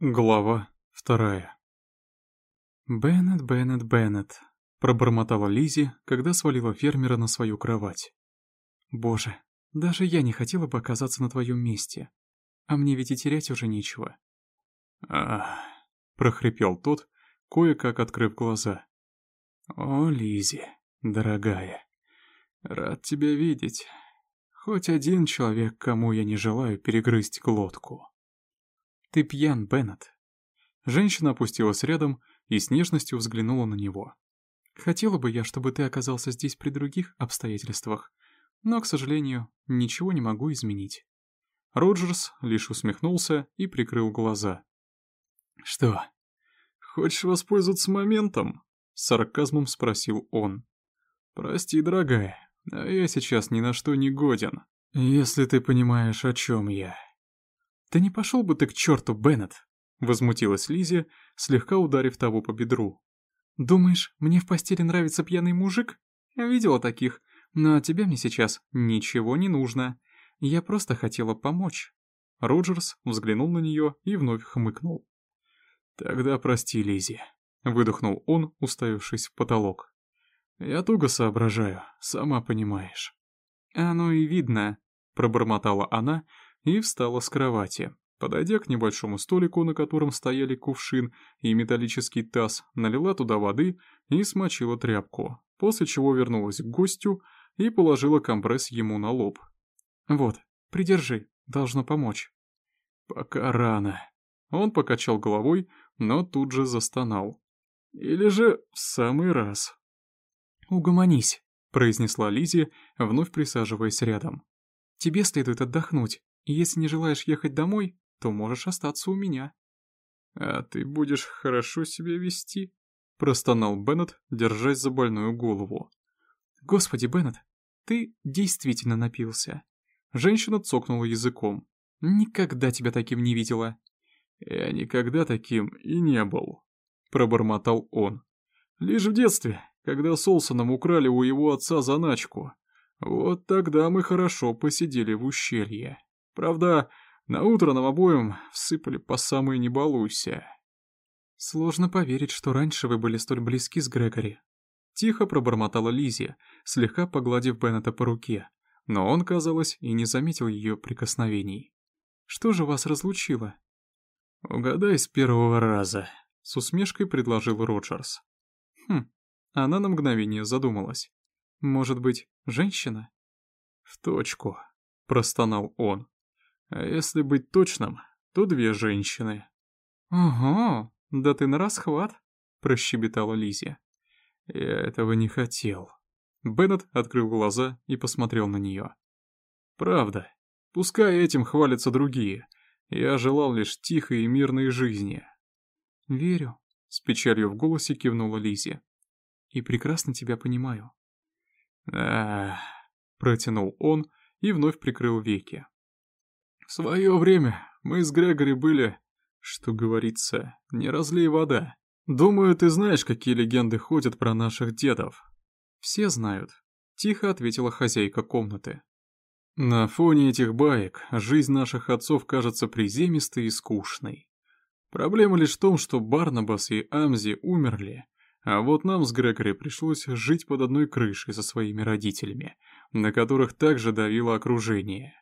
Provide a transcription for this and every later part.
Глава вторая. «Беннет, Беннет, Беннет», — пробормотала Лизи, когда свалила фермера на свою кровать. «Боже, даже я не хотела бы оказаться на твоем месте. А мне ведь и терять уже нечего». «Ах», — прохрипел тот, кое-как открыв глаза. «О, Лизи, дорогая, рад тебя видеть. Хоть один человек, кому я не желаю перегрызть глотку». «Ты пьян, Беннет». Женщина опустилась рядом и с нежностью взглянула на него. «Хотела бы я, чтобы ты оказался здесь при других обстоятельствах, но, к сожалению, ничего не могу изменить». Роджерс лишь усмехнулся и прикрыл глаза. «Что, хочешь воспользоваться моментом?» — с сарказмом спросил он. «Прости, дорогая, но я сейчас ни на что не годен, если ты понимаешь, о чем я». «Да не пошел бы ты к черту, Беннет!» — возмутилась Лизи, слегка ударив того по бедру. «Думаешь, мне в постели нравится пьяный мужик? Видела таких, но от тебя мне сейчас ничего не нужно. Я просто хотела помочь». Роджерс взглянул на нее и вновь хмыкнул. «Тогда прости, Лизи, выдохнул он, уставившись в потолок. «Я туго соображаю, сама понимаешь». «Оно и видно», — пробормотала она, и встала с кровати. Подойдя к небольшому столику, на котором стояли кувшин и металлический таз, налила туда воды и смочила тряпку, после чего вернулась к гостю и положила компресс ему на лоб. «Вот, придержи, должно помочь». «Пока рано». Он покачал головой, но тут же застонал. «Или же в самый раз». «Угомонись», — произнесла Лизи, вновь присаживаясь рядом. «Тебе следует отдохнуть. Если не желаешь ехать домой, то можешь остаться у меня». «А ты будешь хорошо себя вести?» — простонал Беннет, держась за больную голову. «Господи, Беннет, ты действительно напился». Женщина цокнула языком. «Никогда тебя таким не видела». «Я никогда таким и не был», — пробормотал он. «Лишь в детстве, когда с Олсоном украли у его отца заначку. Вот тогда мы хорошо посидели в ущелье». Правда, на утро нам обоим всыпали по самой не балуйся. Сложно поверить, что раньше вы были столь близки с Грегори. Тихо пробормотала Лизи, слегка погладив Беннета по руке, но он, казалось, и не заметил ее прикосновений. Что же вас разлучило? Угадай с первого раза, с усмешкой предложил Роджерс. Хм, она на мгновение задумалась. Может быть, женщина? В точку, простонал он. А если быть точным, то две женщины. «Ого, да ты на расхват», — прощебетала Лизия. «Я этого не хотел». Беннет открыл глаза и посмотрел на нее. «Правда, пускай этим хвалятся другие. Я желал лишь тихой и мирной жизни». «Верю», — с печалью в голосе кивнула Лизия. «И прекрасно тебя понимаю». «Ах», — протянул он и вновь прикрыл веки. В свое время мы с Грегори были, что говорится, не разлей вода. Думаю, ты знаешь, какие легенды ходят про наших дедов. Все знают, тихо ответила хозяйка комнаты. На фоне этих баек жизнь наших отцов кажется приземистой и скучной. Проблема лишь в том, что Барнабас и Амзи умерли, а вот нам с Грегори пришлось жить под одной крышей со своими родителями, на которых также давило окружение.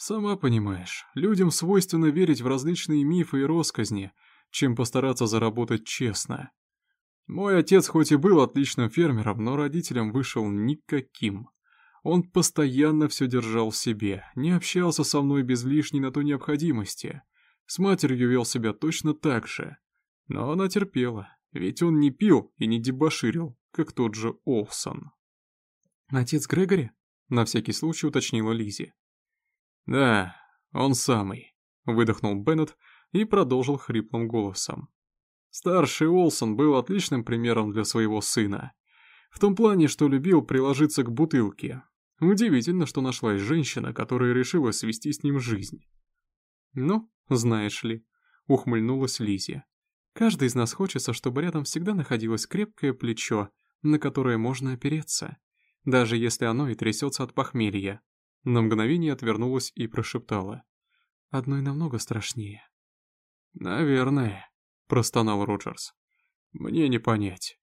Сама понимаешь, людям свойственно верить в различные мифы и росказни, чем постараться заработать честно. Мой отец хоть и был отличным фермером, но родителям вышел никаким. Он постоянно все держал в себе, не общался со мной без лишней на то необходимости. С матерью вел себя точно так же. Но она терпела, ведь он не пил и не дебоширил, как тот же Олсон. «Отец Грегори?» — на всякий случай уточнила Лизи. «Да, он самый», — выдохнул Беннет и продолжил хриплым голосом. Старший Олсон был отличным примером для своего сына. В том плане, что любил приложиться к бутылке. Удивительно, что нашлась женщина, которая решила свести с ним жизнь. «Ну, знаешь ли», — ухмыльнулась Лизия. «Каждый из нас хочется, чтобы рядом всегда находилось крепкое плечо, на которое можно опереться, даже если оно и трясется от похмелья. На мгновение отвернулась и прошептала. «Одной намного страшнее». «Наверное», — простонал Роджерс. «Мне не понять».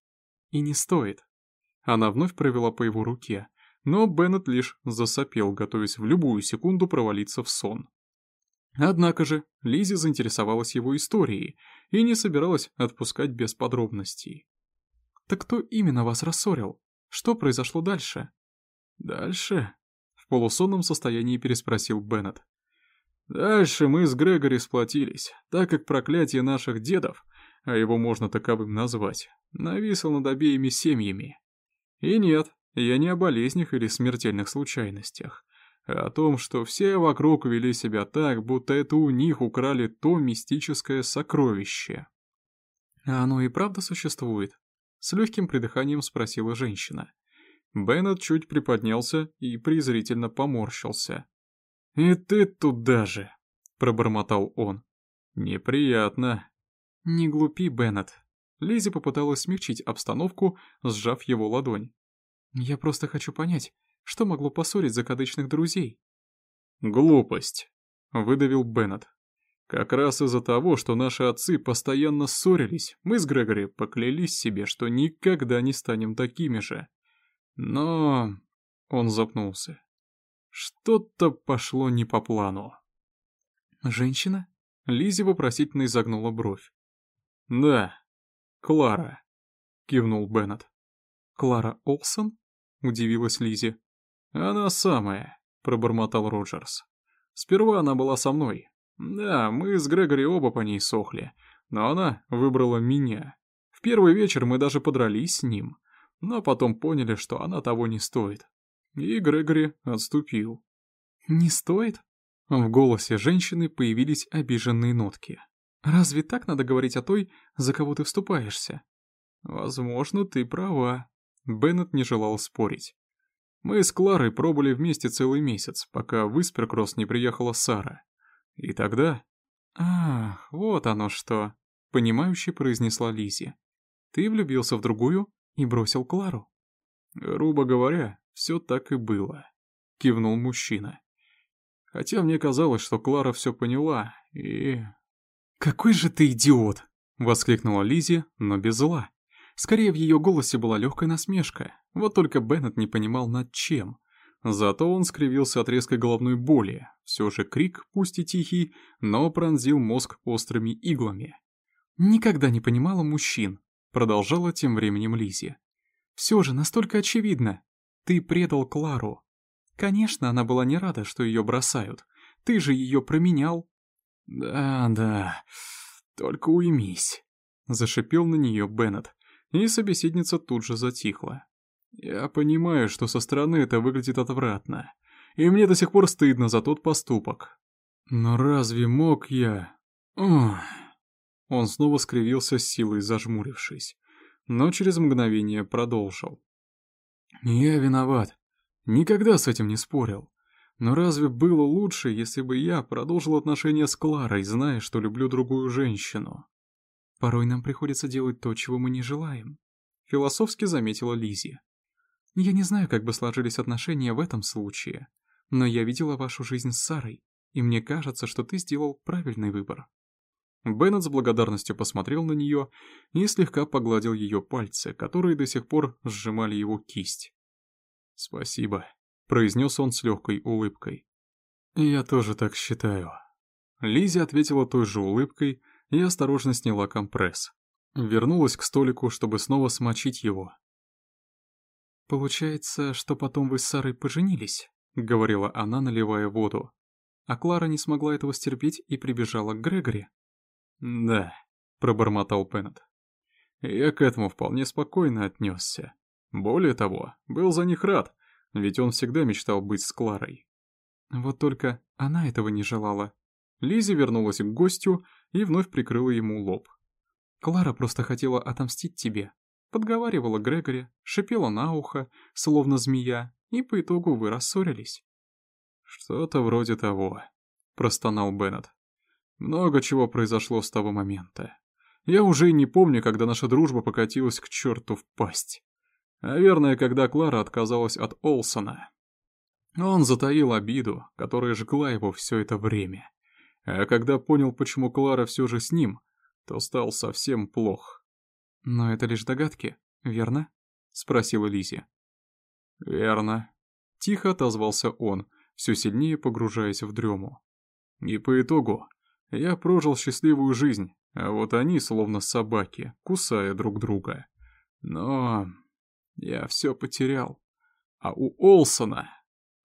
«И не стоит». Она вновь провела по его руке, но Беннет лишь засопел, готовясь в любую секунду провалиться в сон. Однако же Лизи заинтересовалась его историей и не собиралась отпускать без подробностей. «Так кто именно вас рассорил? Что произошло дальше?» «Дальше?» — в полусонном состоянии переспросил Беннет. «Дальше мы с Грегори сплотились, так как проклятие наших дедов, а его можно таковым назвать, нависло над обеими семьями. И нет, я не о болезнях или смертельных случайностях, а о том, что все вокруг вели себя так, будто это у них украли то мистическое сокровище. «А оно и правда существует?» — с легким придыханием спросила женщина. Беннет чуть приподнялся и презрительно поморщился. «И ты туда же!» — пробормотал он. «Неприятно». «Не глупи, Беннет». Лизи попыталась смягчить обстановку, сжав его ладонь. «Я просто хочу понять, что могло поссорить закадычных друзей?» «Глупость», — выдавил Беннет. «Как раз из-за того, что наши отцы постоянно ссорились, мы с Грегори поклялись себе, что никогда не станем такими же. Но...» Он запнулся. «Что-то пошло не по плану». «Женщина?» Лизи вопросительно изогнула бровь. «Да, Клара», — кивнул Беннет. «Клара Олсон?» — удивилась Лизи. «Она самая», — пробормотал Роджерс. «Сперва она была со мной. Да, мы с Грегори оба по ней сохли, но она выбрала меня. В первый вечер мы даже подрались с ним, но потом поняли, что она того не стоит. И Грегори отступил». «Не стоит?» В голосе женщины появились обиженные нотки. «Разве так надо говорить о той, за кого ты вступаешься?» «Возможно, ты права». Беннет не желал спорить. Мы с Кларой пробыли вместе целый месяц, пока в Исперкросс не приехала Сара. И тогда... «Ах, вот оно что!» — понимающе произнесла Лизи. «Ты влюбился в другую и бросил Клару?» «Грубо говоря, все так и было», — кивнул мужчина. «Хотя мне казалось, что Клара все поняла, и...» «Какой же ты идиот!» — воскликнула Лизи, но без зла. Скорее, в ее голосе была легкая насмешка, вот только Беннет не понимал над чем. Зато он скривился от резкой головной боли. Все же крик, пусть и тихий, но пронзил мозг острыми иглами. «Никогда не понимала мужчин», — продолжала тем временем Лизи. «Все же настолько очевидно. Ты предал Клару. Конечно, она была не рада, что ее бросают. Ты же ее променял». «Да, да, только уймись», — зашипел на нее Беннет, и собеседница тут же затихла. Я понимаю, что со стороны это выглядит отвратно, и мне до сих пор стыдно за тот поступок. Но разве мог я... Ох... Он снова скривился с силой, зажмурившись, но через мгновение продолжил. «Я виноват. Никогда с этим не спорил. Но разве было лучше, если бы я продолжил отношения с Кларой, зная, что люблю другую женщину?» «Порой нам приходится делать то, чего мы не желаем», — философски заметила Лизи. Я не знаю, как бы сложились отношения в этом случае, но я видела вашу жизнь с Сарой, и мне кажется, что ты сделал правильный выбор». Беннет с благодарностью посмотрел на нее и слегка погладил ее пальцы, которые до сих пор сжимали его кисть. «Спасибо», — произнес он с легкой улыбкой. «Я тоже так считаю». Лизи ответила той же улыбкой и осторожно сняла компресс. Вернулась к столику, чтобы снова смочить его, «Получается, что потом вы с Сарой поженились?» — говорила она, наливая воду. А Клара не смогла этого стерпеть и прибежала к Грегори. «Да», — пробормотал Пеннет. «Я к этому вполне спокойно отнесся. Более того, был за них рад, ведь он всегда мечтал быть с Кларой». Вот только она этого не желала. Лизи вернулась к гостю и вновь прикрыла ему лоб. «Клара просто хотела отомстить тебе подговаривала Грегори, шипела на ухо, словно змея, и по итогу вы рассорились. «Что-то вроде того», — простонал Беннет. «Много чего произошло с того момента. Я уже и не помню, когда наша дружба покатилась к черту в пасть. Наверное, когда Клара отказалась от Олсона. Он затаил обиду, которая жгла его все это время. А когда понял, почему Клара все же с ним, то стал совсем плох. «Но это лишь догадки, верно?» — спросила Лизи. «Верно», — тихо отозвался он, все сильнее погружаясь в дрему. «И по итогу я прожил счастливую жизнь, а вот они, словно собаки, кусая друг друга. Но я все потерял. А у Олсона...»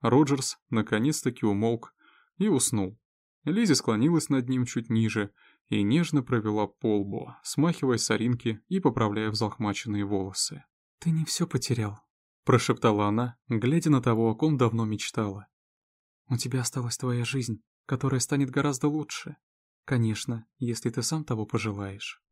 Роджерс наконец-таки умолк и уснул. Лизи склонилась над ним чуть ниже и нежно провела по лбу, смахивая соринки и поправляя взлохмаченные волосы. «Ты не все потерял», — прошептала она, глядя на того, о ком давно мечтала. «У тебя осталась твоя жизнь, которая станет гораздо лучше. Конечно, если ты сам того пожелаешь».